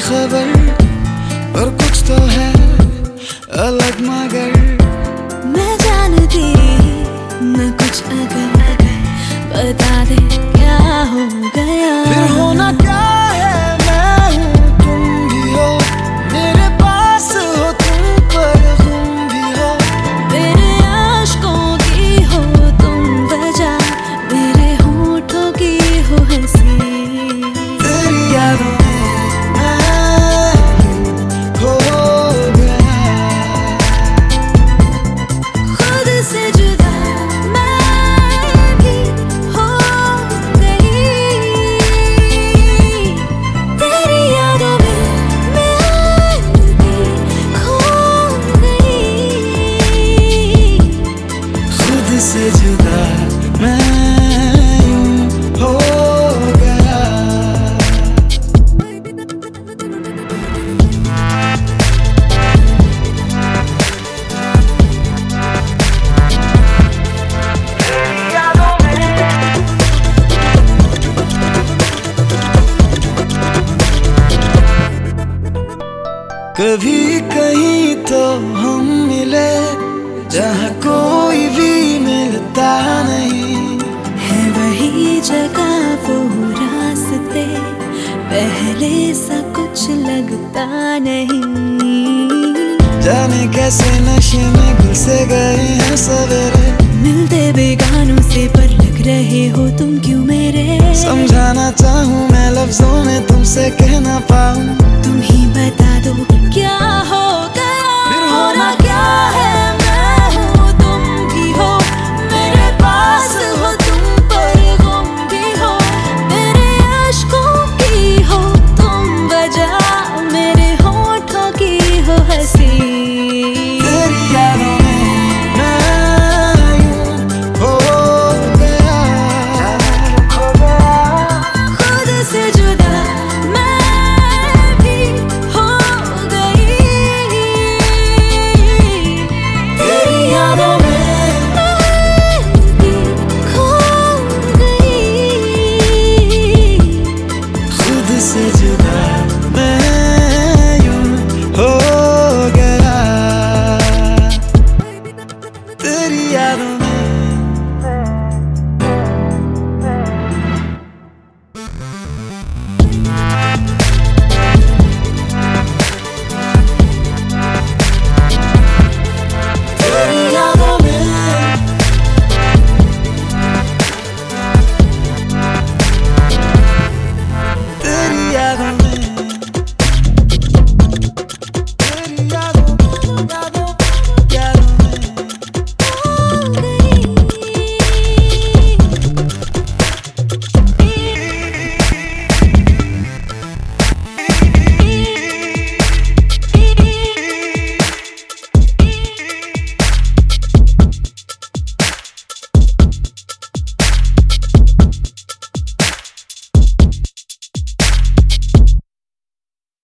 खबर पर कुछ तो है अलग मगर कभी कहीं तो हम मिले जहाँ कोई भी मिलता नहीं। है वही जगह वो रास्ते पहले सा कुछ लगता नहीं। जाने कैसे नशे में घुसे गए हैं सवेरे। मिलते बेगानों से पर लग रहे हो तुम क्यों मेरे? समझाना चाहूँ मैं लफ्जों में तुमसे कह ना पाऊँ। तुम ही बता दो see